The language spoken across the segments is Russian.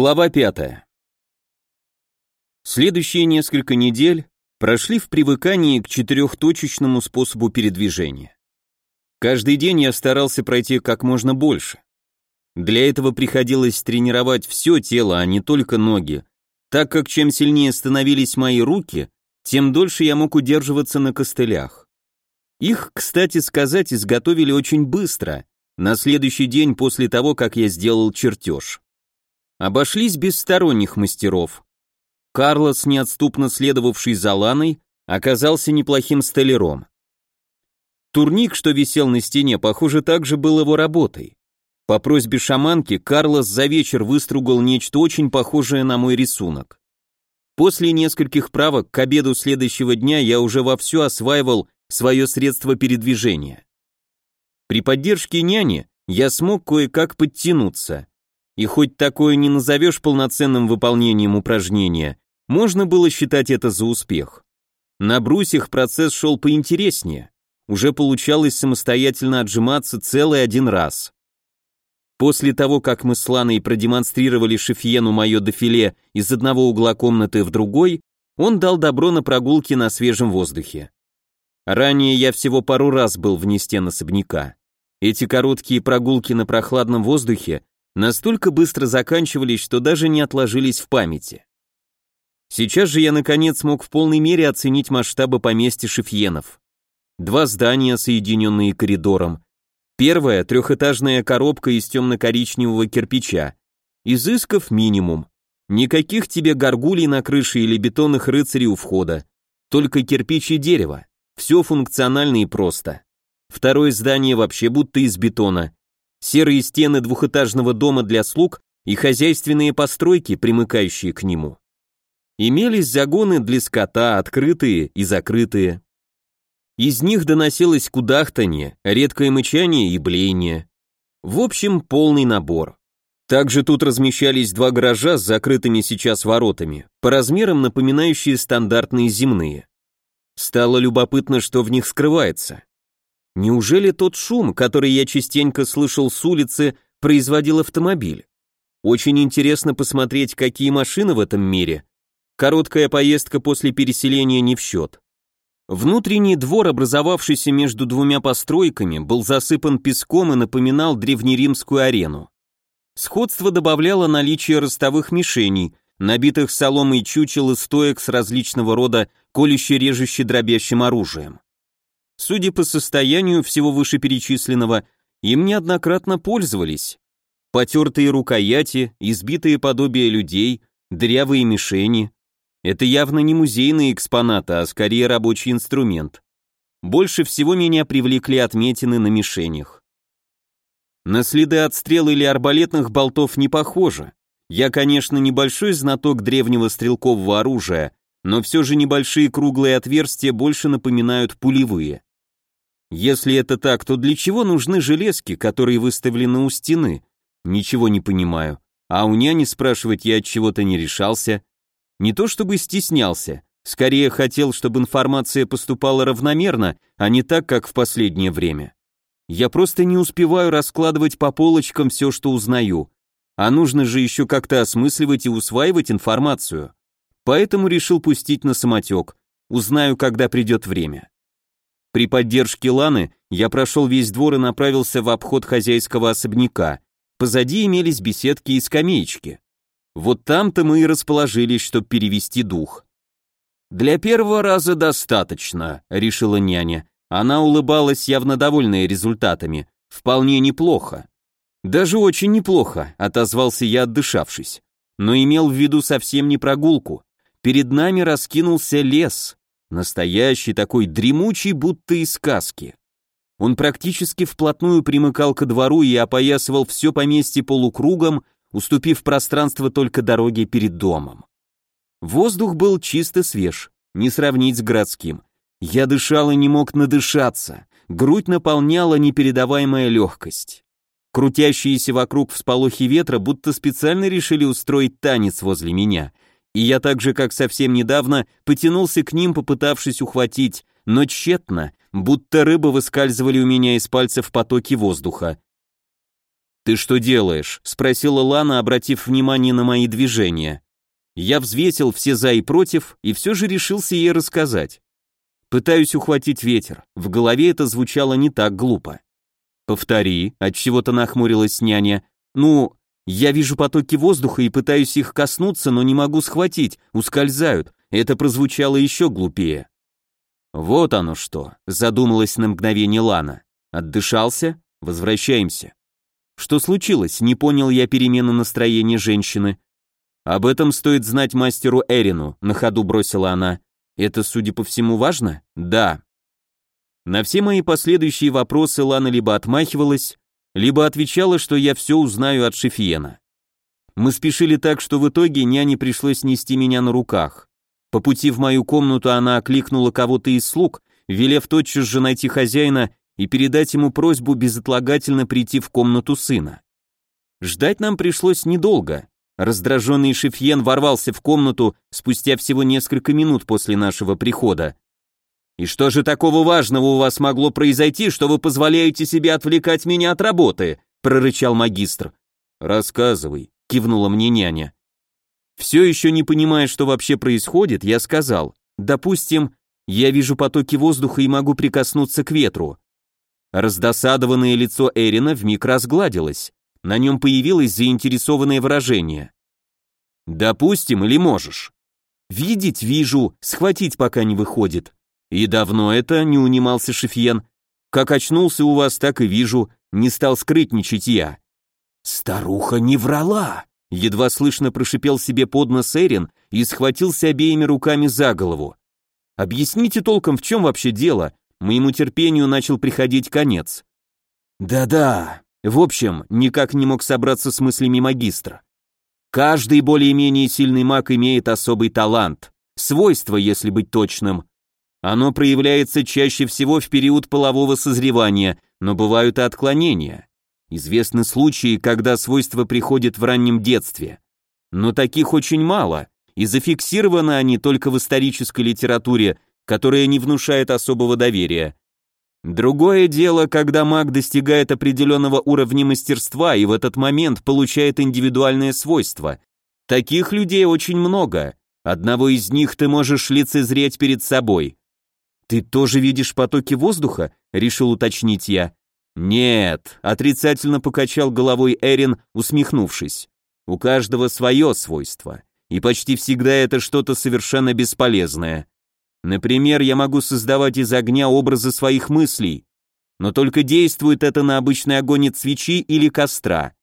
Глава 5. Следующие несколько недель прошли в привыкании к четырехточечному способу передвижения. Каждый день я старался пройти как можно больше. Для этого приходилось тренировать все тело, а не только ноги, так как чем сильнее становились мои руки, тем дольше я мог удерживаться на костылях. Их, кстати сказать, изготовили очень быстро, на следующий день после того, как я сделал чертеж. Обошлись без сторонних мастеров. Карлос, неотступно следовавший за Ланой, оказался неплохим столяром. Турник, что висел на стене, похоже, также был его работой. По просьбе шаманки Карлос за вечер выстругал нечто очень похожее на мой рисунок. После нескольких правок к обеду следующего дня я уже вовсю осваивал свое средство передвижения. При поддержке няни я смог кое-как подтянуться, и хоть такое не назовешь полноценным выполнением упражнения, можно было считать это за успех. На брусьях процесс шел поинтереснее, уже получалось самостоятельно отжиматься целый один раз. После того, как мы с Ланой продемонстрировали Шефьену мое дефиле из одного угла комнаты в другой, он дал добро на прогулки на свежем воздухе. Ранее я всего пару раз был вне стен особняка. Эти короткие прогулки на прохладном воздухе настолько быстро заканчивались, что даже не отложились в памяти. Сейчас же я наконец мог в полной мере оценить масштабы поместья Шефьенов. Два здания, соединенные коридором. Первая — трехэтажная коробка из темно-коричневого кирпича. Изысков минимум. Никаких тебе горгулей на крыше или бетонных рыцарей у входа. Только кирпич и дерево. Все функционально и просто. Второе здание вообще будто из бетона серые стены двухэтажного дома для слуг и хозяйственные постройки, примыкающие к нему. Имелись загоны для скота, открытые и закрытые. Из них доносилось кудахтанье, редкое мычание и блеяние. В общем, полный набор. Также тут размещались два гаража с закрытыми сейчас воротами, по размерам напоминающие стандартные земные. Стало любопытно, что в них скрывается. Неужели тот шум, который я частенько слышал с улицы, производил автомобиль? Очень интересно посмотреть, какие машины в этом мире. Короткая поездка после переселения не в счет. Внутренний двор, образовавшийся между двумя постройками, был засыпан песком и напоминал древнеримскую арену. Сходство добавляло наличие ростовых мишеней, набитых соломой чучел и стоек с различного рода колюще-режуще-дробящим оружием. Судя по состоянию всего вышеперечисленного, им неоднократно пользовались. Потертые рукояти, избитые подобия людей, дырявые мишени. Это явно не музейные экспонаты, а скорее рабочий инструмент. Больше всего меня привлекли отметины на мишенях. На следы отстрела или арбалетных болтов не похоже. Я, конечно, небольшой знаток древнего стрелкового оружия, но все же небольшие круглые отверстия больше напоминают пулевые. Если это так, то для чего нужны железки, которые выставлены у стены? Ничего не понимаю. А у няни спрашивать я от чего-то не решался. Не то чтобы стеснялся, скорее хотел, чтобы информация поступала равномерно, а не так, как в последнее время. Я просто не успеваю раскладывать по полочкам все, что узнаю. А нужно же еще как-то осмысливать и усваивать информацию. Поэтому решил пустить на самотек. Узнаю, когда придет время. При поддержке Ланы я прошел весь двор и направился в обход хозяйского особняка. Позади имелись беседки и скамеечки. Вот там-то мы и расположились, чтобы перевести дух. «Для первого раза достаточно», — решила няня. Она улыбалась, явно довольная результатами. «Вполне неплохо». «Даже очень неплохо», — отозвался я, отдышавшись. Но имел в виду совсем не прогулку. Перед нами раскинулся лес, Настоящий такой дремучий, будто из сказки. Он практически вплотную примыкал ко двору и опоясывал все поместье полукругом, уступив пространство только дороге перед домом. Воздух был чисто свеж, не сравнить с городским. Я дышал и не мог надышаться, грудь наполняла непередаваемая легкость. Крутящиеся вокруг всполохи ветра будто специально решили устроить танец возле меня — и я так же, как совсем недавно, потянулся к ним, попытавшись ухватить, но тщетно, будто рыбы выскальзывали у меня из пальцев потоки воздуха. «Ты что делаешь?» — спросила Лана, обратив внимание на мои движения. Я взвесил все за и против и все же решился ей рассказать. Пытаюсь ухватить ветер, в голове это звучало не так глупо. «Повтори», — отчего-то нахмурилась няня. «Ну, я вижу потоки воздуха и пытаюсь их коснуться, но не могу схватить, ускользают. Это прозвучало еще глупее». «Вот оно что», — задумалась на мгновение Лана. «Отдышался? Возвращаемся». Что случилось? Не понял я перемены настроения женщины. Об этом стоит знать мастеру Эрину, на ходу бросила она. Это, судя по всему, важно? Да. На все мои последующие вопросы Лана либо отмахивалась, либо отвечала, что я все узнаю от Шефиена. Мы спешили так, что в итоге няне пришлось нести меня на руках. По пути в мою комнату она окликнула кого-то из слуг, велев тотчас же найти хозяина и передать ему просьбу безотлагательно прийти в комнату сына. Ждать нам пришлось недолго. Раздраженный Шефьен ворвался в комнату спустя всего несколько минут после нашего прихода. «И что же такого важного у вас могло произойти, что вы позволяете себе отвлекать меня от работы?» — прорычал магистр. «Рассказывай», — кивнула мне няня. Все еще не понимая, что вообще происходит, я сказал, «Допустим, я вижу потоки воздуха и могу прикоснуться к ветру. Раздосадованное лицо Эрина вмиг разгладилось. На нем появилось заинтересованное выражение. «Допустим, или можешь?» «Видеть вижу, схватить пока не выходит». «И давно это?» — не унимался Шефьен. «Как очнулся у вас, так и вижу, не стал скрытничать я». «Старуха не врала!» Едва слышно прошипел себе под нос Эрин и схватился обеими руками за голову. «Объясните толком, в чем вообще дело?» моему терпению начал приходить конец. Да-да, в общем, никак не мог собраться с мыслями магистра. Каждый более-менее сильный маг имеет особый талант, свойство, если быть точным. Оно проявляется чаще всего в период полового созревания, но бывают и отклонения. Известны случаи, когда свойства приходят в раннем детстве. Но таких очень мало, и зафиксированы они только в исторической литературе которая не внушает особого доверия. Другое дело, когда маг достигает определенного уровня мастерства и в этот момент получает индивидуальное свойство. Таких людей очень много. Одного из них ты можешь лицезреть перед собой. Ты тоже видишь потоки воздуха? решил уточнить я. Нет, отрицательно покачал головой Эрин, усмехнувшись. У каждого свое свойство, и почти всегда это что-то совершенно бесполезное. Например, я могу создавать из огня образы своих мыслей, но только действует это на обычный огонь от свечи или костра.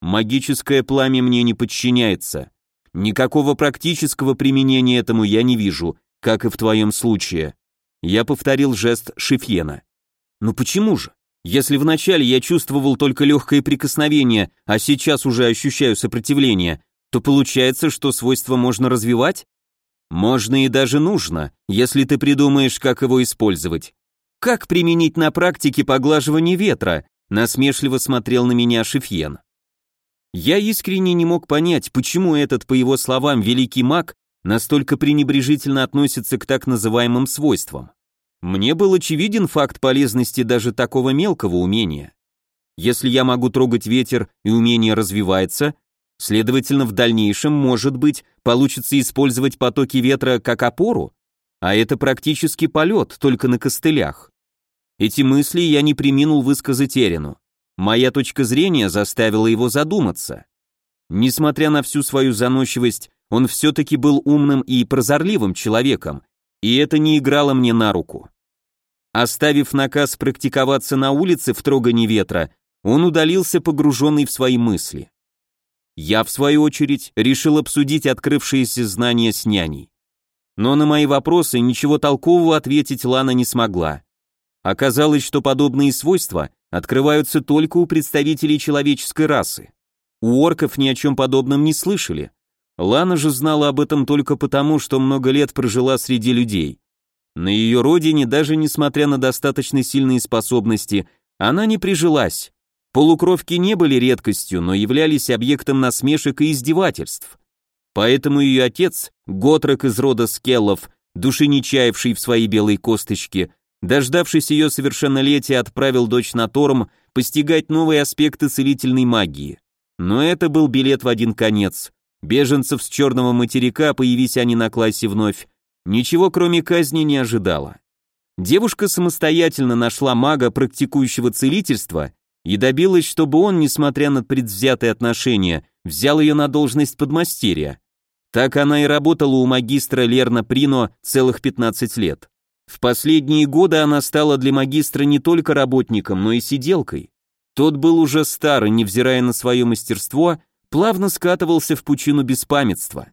Магическое пламя мне не подчиняется. Никакого практического применения этому я не вижу, как и в твоем случае. Я повторил жест Шифьена. Ну почему же? Если вначале я чувствовал только легкое прикосновение, а сейчас уже ощущаю сопротивление, то получается, что свойство можно развивать? Можно и даже нужно, если ты придумаешь, как его использовать. Как применить на практике поглаживание ветра? Насмешливо смотрел на меня Шефьен. Я искренне не мог понять, почему этот, по его словам, великий маг настолько пренебрежительно относится к так называемым свойствам. Мне был очевиден факт полезности даже такого мелкого умения. Если я могу трогать ветер и умение развивается, Следовательно, в дальнейшем, может быть, получится использовать потоки ветра как опору, а это практически полет, только на костылях. Эти мысли я не приминул высказать Эрину. Моя точка зрения заставила его задуматься. Несмотря на всю свою заносчивость, он все-таки был умным и прозорливым человеком, и это не играло мне на руку. Оставив наказ практиковаться на улице в трогании ветра, он удалился погруженный в свои мысли. Я, в свою очередь, решил обсудить открывшиеся знания с няней. Но на мои вопросы ничего толкового ответить Лана не смогла. Оказалось, что подобные свойства открываются только у представителей человеческой расы. У орков ни о чем подобном не слышали. Лана же знала об этом только потому, что много лет прожила среди людей. На ее родине, даже несмотря на достаточно сильные способности, она не прижилась, Полукровки не были редкостью, но являлись объектом насмешек и издевательств. Поэтому ее отец, Готрек из рода Скеллов, души не чаявший в своей белой косточке, Дождавшись ее совершеннолетия, отправил дочь на Торм постигать новые аспекты целительной магии. Но это был билет в один конец. Беженцев с черного материка, появись они на классе вновь, ничего кроме казни не ожидала. Девушка самостоятельно нашла мага, практикующего целительство, и добилась, чтобы он, несмотря на предвзятые отношения, взял ее на должность подмастерья. Так она и работала у магистра Лерна Прино целых 15 лет. В последние годы она стала для магистра не только работником, но и сиделкой. Тот был уже стар и, невзирая на свое мастерство, плавно скатывался в пучину беспамятства.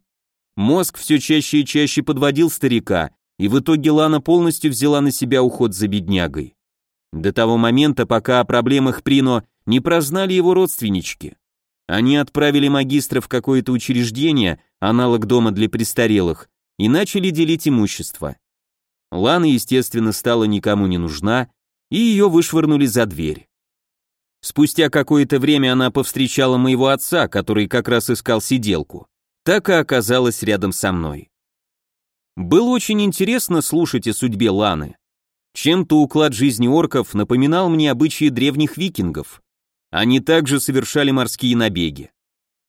Мозг все чаще и чаще подводил старика, и в итоге Лана полностью взяла на себя уход за беднягой. До того момента, пока о проблемах Прино не прознали его родственнички. Они отправили магистра в какое-то учреждение, аналог дома для престарелых, и начали делить имущество. Лана, естественно, стала никому не нужна, и ее вышвырнули за дверь. Спустя какое-то время она повстречала моего отца, который как раз искал сиделку. Так и оказалась рядом со мной. Было очень интересно слушать о судьбе Ланы. Чем-то уклад жизни орков напоминал мне обычаи древних викингов. Они также совершали морские набеги.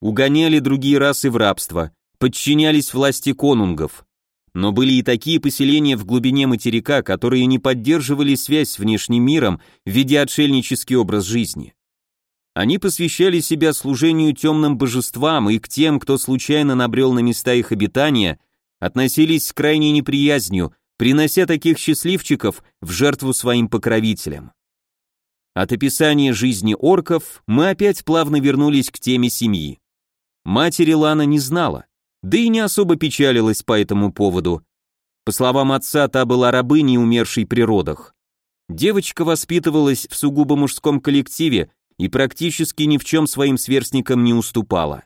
Угоняли другие расы в рабство, подчинялись власти конунгов, но были и такие поселения в глубине материка, которые не поддерживали связь с внешним миром, ведя отшельнический образ жизни. Они посвящали себя служению темным божествам, и к тем, кто случайно набрел на места их обитания, относились с крайней неприязнью, принося таких счастливчиков в жертву своим покровителям. От описания жизни орков мы опять плавно вернулись к теме семьи. Матери Лана не знала да и не особо печалилась по этому поводу. По словам отца, та была рабыней, умершей при родах. Девочка воспитывалась в сугубо мужском коллективе и практически ни в чем своим сверстникам не уступала.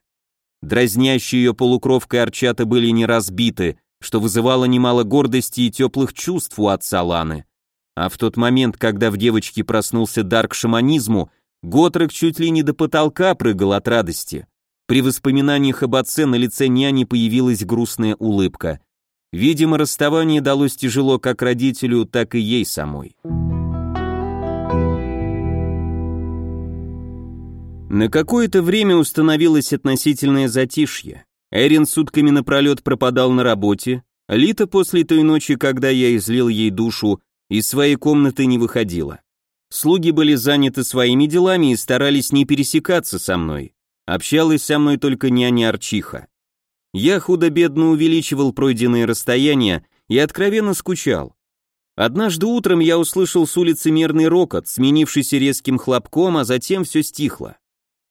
Дразнящие ее полукровкой арчата были не разбиты, что вызывало немало гордости и теплых чувств у отца Ланы. А в тот момент, когда в девочке проснулся дар к шаманизму, Готрек чуть ли не до потолка прыгал от радости. При воспоминаниях об отце на лице няни появилась грустная улыбка. Видимо, расставание далось тяжело как родителю, так и ей самой. На какое-то время установилось относительное затишье. Эрин сутками напролет пропадал на работе, Лита после той ночи, когда я излил ей душу, из своей комнаты не выходила. Слуги были заняты своими делами и старались не пересекаться со мной. Общалась со мной только няня Арчиха. Я худо-бедно увеличивал пройденные расстояния и откровенно скучал. Однажды утром я услышал с улицы мерный рокот, сменившийся резким хлопком, а затем все стихло.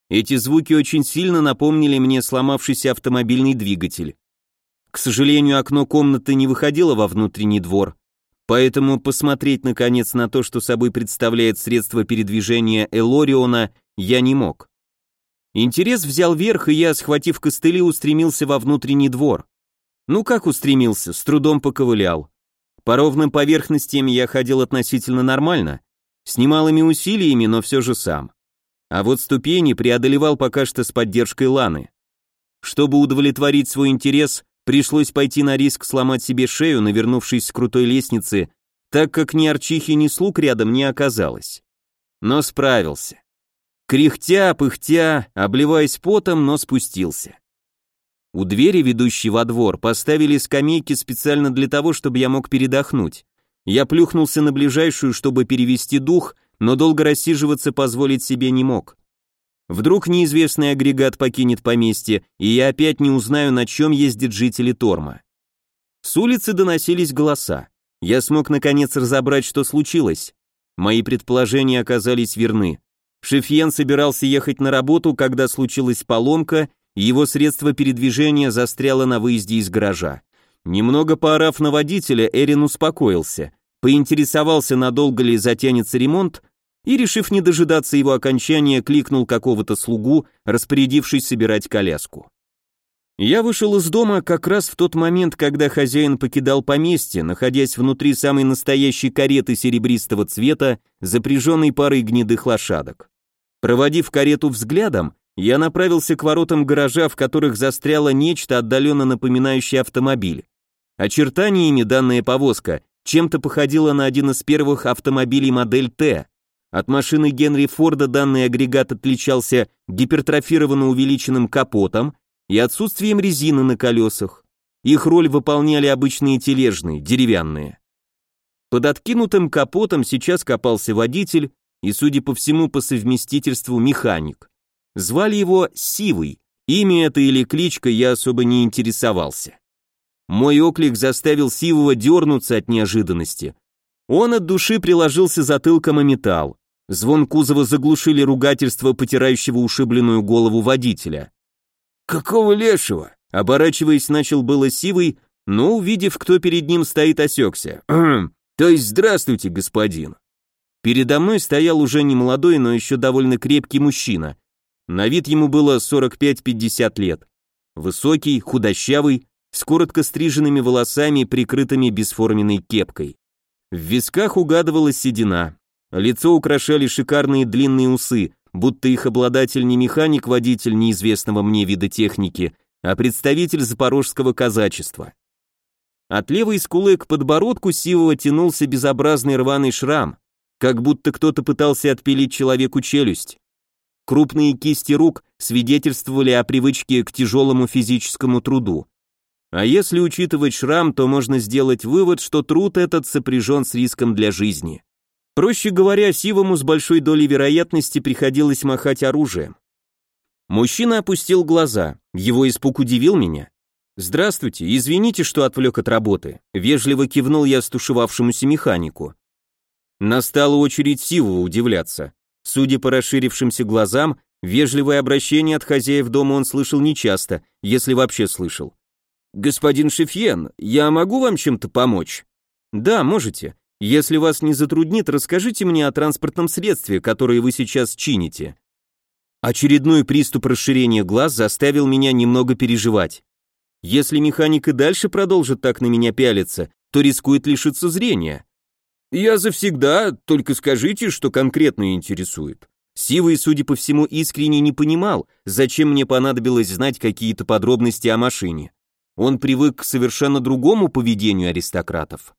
Эти звуки очень сильно напомнили мне сломавшийся автомобильный двигатель. К сожалению, окно комнаты не выходило во внутренний двор, поэтому посмотреть наконец на то, что собой представляет средство передвижения Элориона, я не мог. Интерес взял верх, и я, схватив костыли, устремился во внутренний двор. Ну как устремился, с трудом поковылял. По ровным поверхностям я ходил относительно нормально, с немалыми усилиями, но все же сам. А вот ступени преодолевал пока что с поддержкой Ланы. Чтобы удовлетворить свой интерес, пришлось пойти на риск сломать себе шею, навернувшись с крутой лестницы, так как ни арчихи, ни слуг рядом не оказалось. Но справился. Кряхтя, пыхтя, обливаясь потом, но спустился. У двери, ведущей во двор, поставили скамейки специально для того, чтобы я мог передохнуть. Я плюхнулся на ближайшую, чтобы перевести дух, но долго рассиживаться позволить себе не мог. Вдруг неизвестный агрегат покинет поместье, и я опять не узнаю, на чем ездят жители Торма. С улицы доносились голоса. Я смог наконец разобрать, что случилось. Мои предположения оказались верны. Шефьен собирался ехать на работу, когда случилась поломка, и его средство передвижения застряло на выезде из гаража. Немного поорав на водителя, Эрин успокоился, поинтересовался, надолго ли затянется ремонт, и, решив не дожидаться его окончания, кликнул какого-то слугу, распорядившись собирать коляску. Я вышел из дома как раз в тот момент, когда хозяин покидал поместье, находясь внутри самой настоящей кареты серебристого цвета, запряженной парой гнедых лошадок. Проводив карету взглядом, я направился к воротам гаража, в которых застряло нечто отдаленно напоминающее автомобиль. Очертаниями данная повозка чем-то походила на один из первых автомобилей модель Т. От машины Генри Форда данный агрегат отличался гипертрофированно увеличенным капотом и отсутствием резины на колесах. Их роль выполняли обычные тележные, деревянные. Под откинутым капотом сейчас копался водитель и, судя по всему, по совместительству механик. Звали его Сивый, имя это или кличка я особо не интересовался. Мой оклик заставил Сивого дернуться от неожиданности. Он от души приложился затылком о металл. Звон кузова заглушили ругательство потирающего ушибленную голову водителя. «Какого лешего?» Оборачиваясь, начал было Сивый, но, увидев, кто перед ним стоит, осекся. «То есть здравствуйте, господин». Передо мной стоял уже не молодой, но еще довольно крепкий мужчина. На вид ему было 45-50 лет. Высокий, худощавый, с коротко стриженными волосами, прикрытыми бесформенной кепкой. В висках угадывалась седина. Лицо украшали шикарные длинные усы, будто их обладатель не механик-водитель неизвестного мне вида техники, а представитель запорожского казачества. От левой скулы к подбородку Сивова тянулся безобразный рваный шрам, как будто кто-то пытался отпилить человеку челюсть. Крупные кисти рук свидетельствовали о привычке к тяжелому физическому труду. А если учитывать шрам, то можно сделать вывод, что труд этот сопряжен с риском для жизни. Проще говоря, Сивому с большой долей вероятности приходилось махать оружием. Мужчина опустил глаза, его испуг удивил меня. «Здравствуйте, извините, что отвлек от работы», вежливо кивнул я стушевавшемуся механику. Настала очередь Сивова удивляться. Судя по расширившимся глазам, вежливое обращение от хозяев дома он слышал нечасто, если вообще слышал. «Господин Шефьен, я могу вам чем-то помочь?» «Да, можете. Если вас не затруднит, расскажите мне о транспортном средстве, которое вы сейчас чините». Очередной приступ расширения глаз заставил меня немного переживать. Если механик и дальше продолжит так на меня пялиться, то рискует лишиться зрения. «Я завсегда, только скажите, что конкретно интересует». Сивый, судя по всему, искренне не понимал, зачем мне понадобилось знать какие-то подробности о машине. Он привык к совершенно другому поведению аристократов.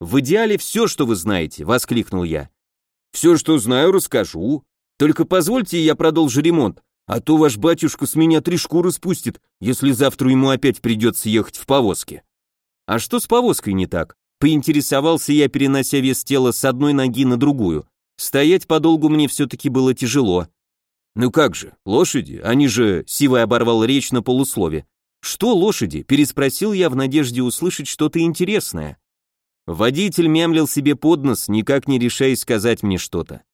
«В идеале все, что вы знаете», — воскликнул я. «Все, что знаю, расскажу. Только позвольте я продолжу ремонт, а то ваш батюшка с меня три шкуры спустит, если завтра ему опять придется ехать в повозке». «А что с повозкой не так?» Поинтересовался я, перенося вес тела с одной ноги на другую. Стоять подолгу мне все-таки было тяжело. «Ну как же, лошади, они же...» Сивой оборвал речь на полуслове. «Что лошади?» – переспросил я в надежде услышать что-то интересное. Водитель мямлил себе под нос, никак не решаясь сказать мне что-то.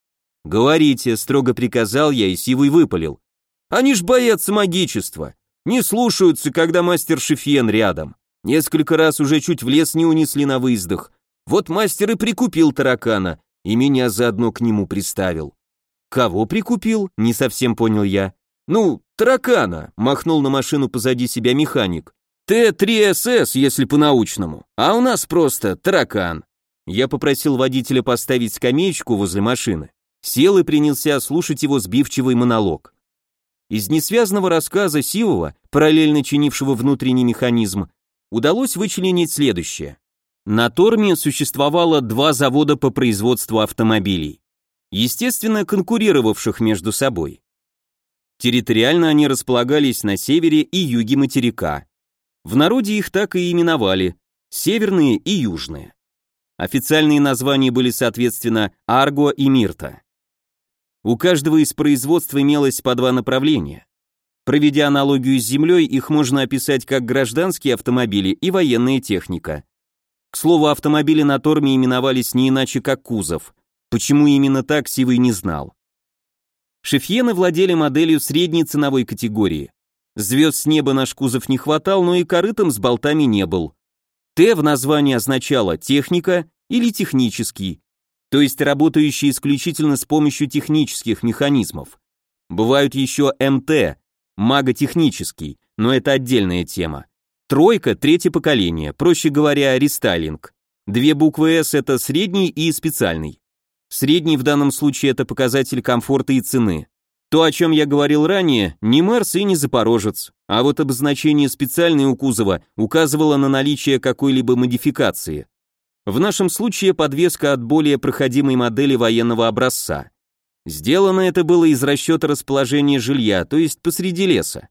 «Говорите», — строго приказал я и Сивый выпалил. «Они ж боятся магичества, не слушаются, когда мастер Шефьен рядом. Несколько раз уже чуть в лес не унесли на выездах. Вот мастер и прикупил таракана, и меня заодно к нему приставил. Кого прикупил? Не совсем понял я. Ну, таракана, махнул на машину позади себя механик. Т-3СС, если по-научному. А у нас просто таракан. Я попросил водителя поставить скамеечку возле машины. Сел и принялся слушать его сбивчивый монолог. Из несвязного рассказа Сивова, параллельно чинившего внутренний механизм, удалось вычленить следующее. На Торме существовало два завода по производству автомобилей, естественно, конкурировавших между собой. Территориально они располагались на севере и юге материка. В народе их так и именовали – северные и южные. Официальные названия были, соответственно, Арго и Мирта. У каждого из производств имелось по два направления. Проведя аналогию с землей, их можно описать как гражданские автомобили и военная техника. К слову, автомобили на Торме именовались не иначе как кузов. Почему именно так, Сивый не знал. Шефьены владели моделью средней ценовой категории. Звезд с неба наш кузов не хватал, но и корытом с болтами не был. Т в названии означало «техника» или «технический», то есть работающий исключительно с помощью технических механизмов. Бывают еще МТ, маготехнический, но это отдельная тема. Тройка – третье поколение, проще говоря, рестайлинг. Две буквы S – это средний и специальный. Средний в данном случае это показатель комфорта и цены. То, о чем я говорил ранее, не Марс и не Запорожец, а вот обозначение специальный у кузова указывало на наличие какой-либо модификации. В нашем случае подвеска от более проходимой модели военного образца. Сделано это было из расчета расположения жилья, то есть посреди леса.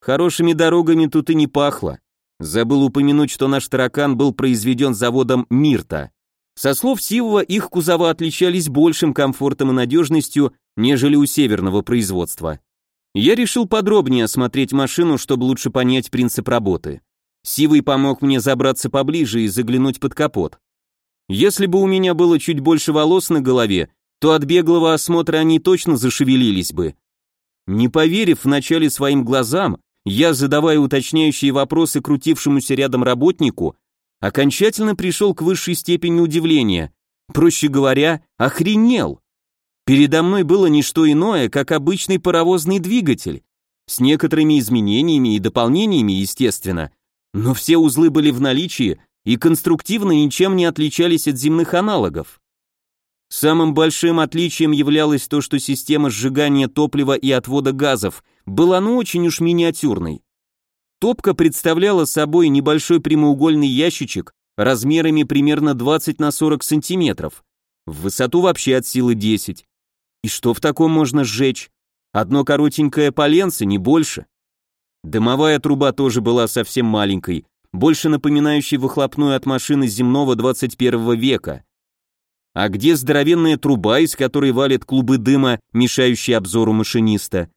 Хорошими дорогами тут и не пахло. Забыл упомянуть, что наш таракан был произведен заводом Мирта. Со слов Сивова, их кузова отличались большим комфортом и надежностью, нежели у северного производства. Я решил подробнее осмотреть машину, чтобы лучше понять принцип работы. Сивый помог мне забраться поближе и заглянуть под капот. Если бы у меня было чуть больше волос на голове, то от беглого осмотра они точно зашевелились бы. Не поверив вначале своим глазам, я, задавая уточняющие вопросы крутившемуся рядом работнику, окончательно пришел к высшей степени удивления. Проще говоря, охренел. Передо мной было не что иное, как обычный паровозный двигатель, с некоторыми изменениями и дополнениями, естественно, но все узлы были в наличии и конструктивно ничем не отличались от земных аналогов. Самым большим отличием являлось то, что система сжигания топлива и отвода газов была ну очень уж миниатюрной. Топка представляла собой небольшой прямоугольный ящичек размерами примерно 20 на 40 сантиметров, в высоту вообще от силы 10. И что в таком можно сжечь? Одно коротенькое поленце, не больше. Дымовая труба тоже была совсем маленькой, больше напоминающей выхлопную от машины земного 21 века. А где здоровенная труба, из которой валят клубы дыма, мешающие обзору машиниста?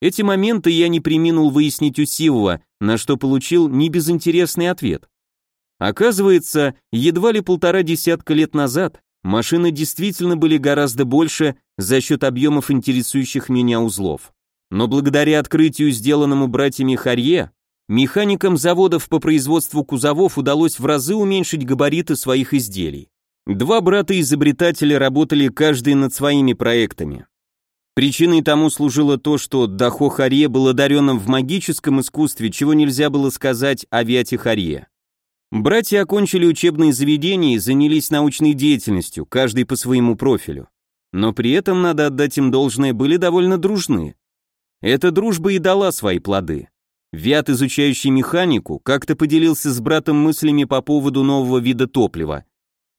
Эти моменты я не приминул выяснить у Сивова, на что получил небезынтересный ответ. Оказывается, едва ли полтора десятка лет назад Машины действительно были гораздо больше за счет объемов интересующих меня узлов. Но благодаря открытию, сделанному братьями Харье, механикам заводов по производству кузовов удалось в разы уменьшить габариты своих изделий. Два брата-изобретателя работали каждый над своими проектами. Причиной тому служило то, что Дахо Харье был одаренным в магическом искусстве, чего нельзя было сказать о Виате Харье. Братья окончили учебные заведения и занялись научной деятельностью, каждый по своему профилю. Но при этом, надо отдать им должное, были довольно дружны. Эта дружба и дала свои плоды. Вят, изучающий механику, как-то поделился с братом мыслями по поводу нового вида топлива.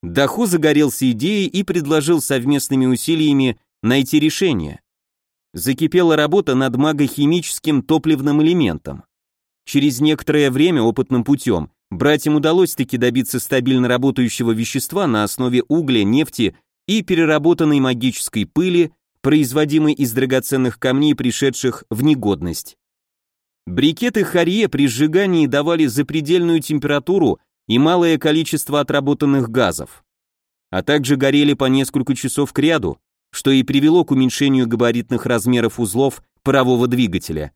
Дахо загорелся идеей и предложил совместными усилиями найти решение. Закипела работа над магохимическим топливным элементом. Через некоторое время опытным путем Братьям удалось таки добиться стабильно работающего вещества на основе угля, нефти и переработанной магической пыли, производимой из драгоценных камней, пришедших в негодность. Брикеты Харье при сжигании давали запредельную температуру и малое количество отработанных газов, а также горели по несколько часов кряду, что и привело к уменьшению габаритных размеров узлов парового двигателя.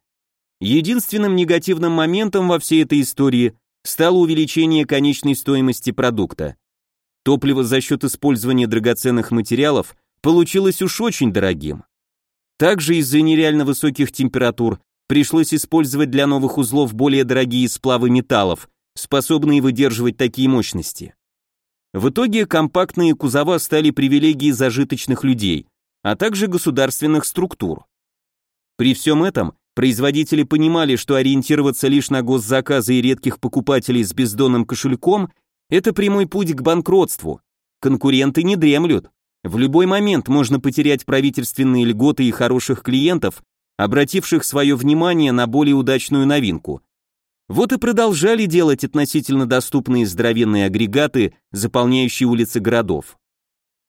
Единственным негативным моментом во всей этой истории стало увеличение конечной стоимости продукта. Топливо за счет использования драгоценных материалов получилось уж очень дорогим. Также из-за нереально высоких температур пришлось использовать для новых узлов более дорогие сплавы металлов, способные выдерживать такие мощности. В итоге компактные кузова стали привилегией зажиточных людей, а также государственных структур. При всем этом Производители понимали, что ориентироваться лишь на госзаказы и редких покупателей с бездонным кошельком – это прямой путь к банкротству. Конкуренты не дремлют. В любой момент можно потерять правительственные льготы и хороших клиентов, обративших свое внимание на более удачную новинку. Вот и продолжали делать относительно доступные здоровенные агрегаты, заполняющие улицы городов.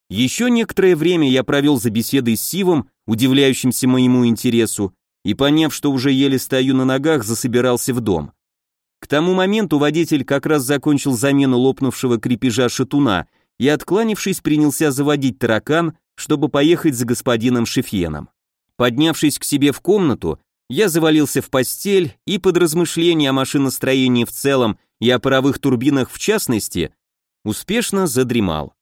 Еще некоторое время я провел за беседой с Сивом, удивляющимся моему интересу, и, поняв, что уже еле стою на ногах, засобирался в дом. К тому моменту водитель как раз закончил замену лопнувшего крепежа шатуна и, откланившись, принялся заводить таракан, чтобы поехать за господином Шефьеном. Поднявшись к себе в комнату, я завалился в постель и под размышления о машиностроении в целом и о паровых турбинах в частности, успешно задремал.